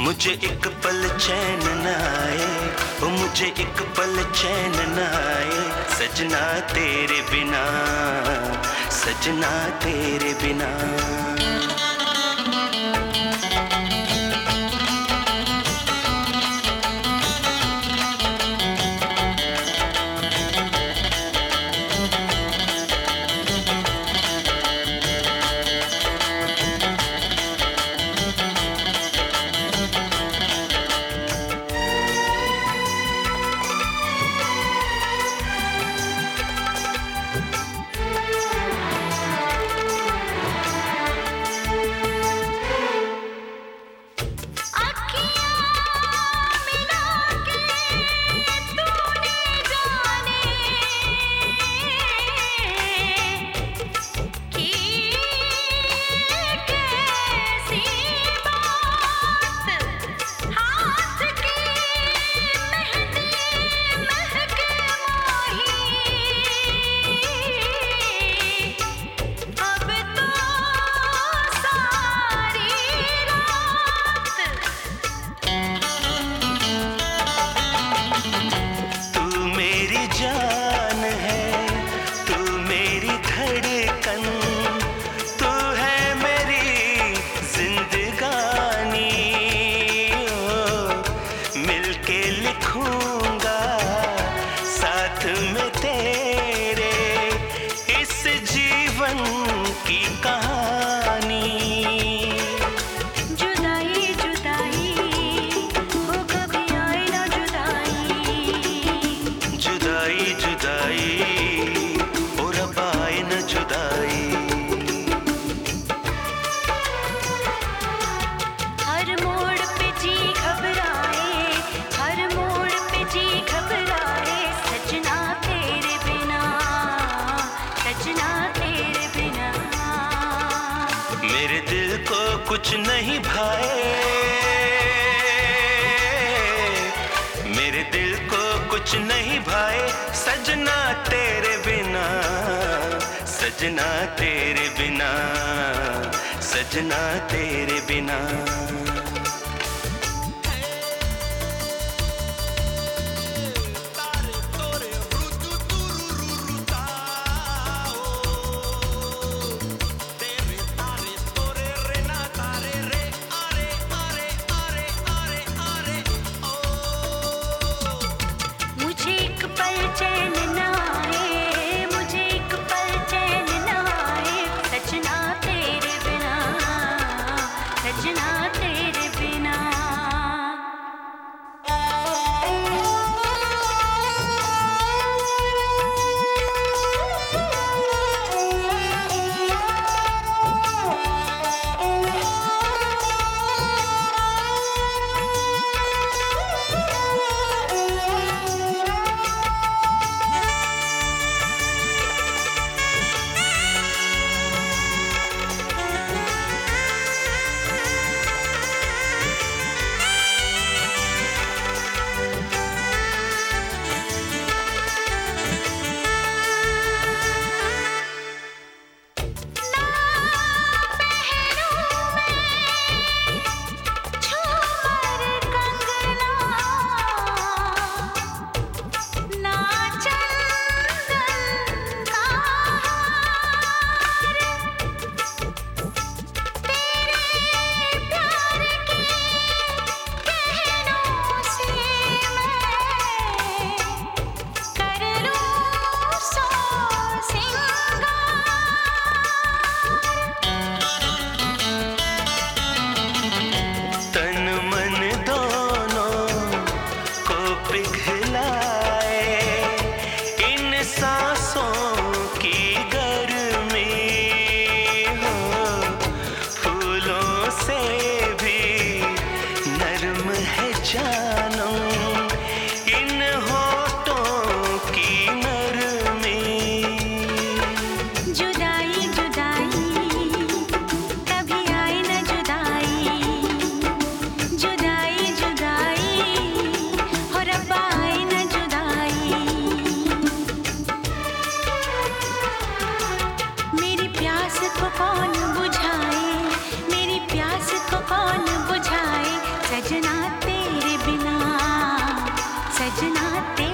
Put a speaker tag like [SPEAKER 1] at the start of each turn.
[SPEAKER 1] मुझे एक पल चैन न आए, ओ मुझे एक पल चैन न आए। सजना तेरे बिना, सजना तेरे बिना। कुछ नहीं भाए। मेरे दिल को कुछ नहीं भाए। सजना तेरे बिना, सजना तेरे बिना, सजना तेरे बिना। सजना ते